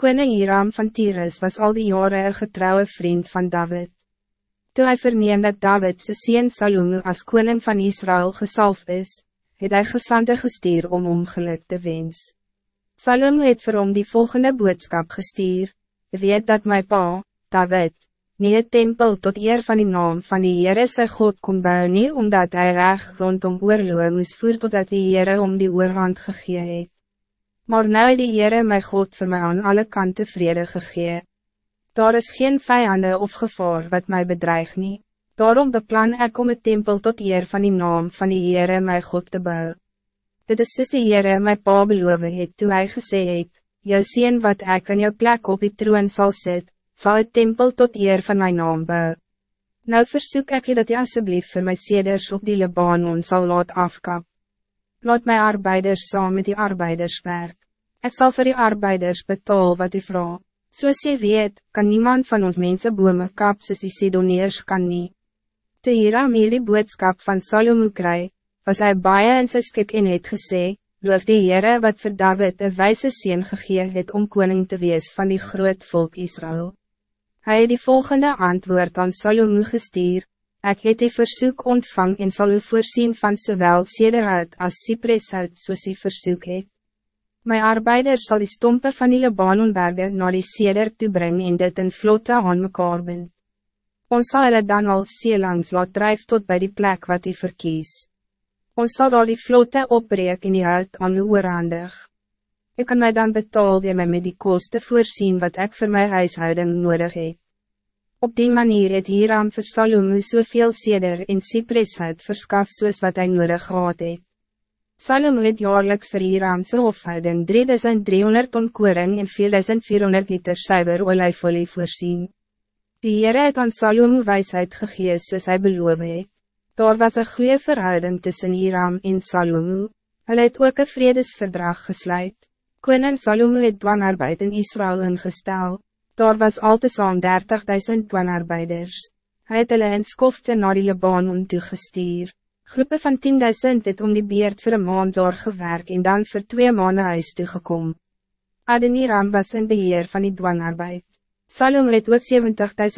Koning Hiram van Tyrus was al die jaren een getrouwe vriend van David. Toen hij verneem dat David zijn sien Salomo als koning van Israël gesalf is, het hij gesande gestuur om om geluk te wens. Salomo het vir hom die volgende boodskap gestuur, weet dat mijn pa, David, nie een tempel tot eer van die naam van die Heere sy God kon bou nie, omdat hij reg rondom oorloe moes voer totdat die Heere om die oorhand gegee het. Maar nou het die Heere my God voor mij aan alle kanten vrede gegee. Daar is geen vijanden of gevaar wat mij bedreig nie. Daarom beplan ik om het tempel tot eer van die naam van die Heere my God te bouwen. Dit is soos die Heere my pa beloof het toe hy gesê het, Jou sien wat ik in jou plek op die troon zal zetten zal het tempel tot eer van mijn naam bou. Nou verzoek ik je dat je alsjeblieft voor mijn seders op die Libanon zal laat afkap. Laat mijn arbeiders samen met die arbeiders werk. Ik zal voor die arbeiders betalen wat die vrouw. Zoals je weet, kan niemand van ons mensen bome kap soos die Sidoniers kan niet. Te Hiram hierdie boodskap van Salomo kry, was hij baie in sy skik en het gesê, Loof die Heere wat vir David een wijze sien gegee het om koning te wees van die groot volk Israël. Hij het die volgende antwoord aan Salomo gestuur, Ik het die verzoek ontvang en sal u voorzien van zowel sederhout als cypreshout soos die verzoek het. My arbeider zal die stompen van die Libanonberge naar die seder toe bring en dit in vlotte aan mekaar bind. Ons sal hulle dan al langs laat drijf tot bij die plek wat hij verkies. Ons sal al die vlotte opbreek en die hout aan u oorhandig. Ik kan mij dan betaal die mij met die kosten voorzien wat ik voor mijn huishouden nodig heb. Op die manier het Hiram vir Salomo soveel seder en cypreshout verskaf soos wat hij nodig gehad het. Salomo het jaarlijks vir Hiramse hofhouding 3300 ton koring en 4400 liter suiver olijfolie voorzien. Die Heere het aan Salomo wijsheid gegees soos hy beloof het. Daar was een goede verhouding tussen Hiram en Salomo. Hij het ook een vredesverdrag gesluit. Koning Salomo het dwanarbeid in Israël ingestel. Daar was al te saam 30.000 dwanarbeiders. Hij het hulle in skofte na die Libanon toegestuur. Groepen van 10.000 het om die beerd voor een maand doorgewerk en dan voor twee maanden huis toegekom. Adeniram was in beheer van die dwanarbeid. Salomo het ook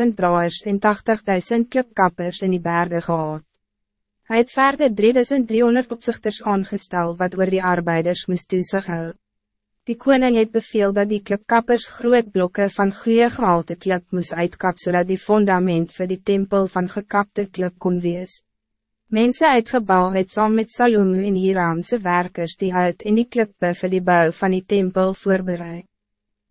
70.000 draaiers en 80.000 klipkappers in die bergen gehad. Hij het verder 3300 opzichters aangestel wat oor die arbeiders moest toesig hou. Die koning het beveel dat die klipkappers groot blokken van goede gehalte klip moes uitkap zodat die fundament voor die tempel van gekapte klip kon wees. Mensen uitgebouw het saam met Salomo en Hiramse werkers die uit in die klippe vir die bouw van die tempel voorbereid.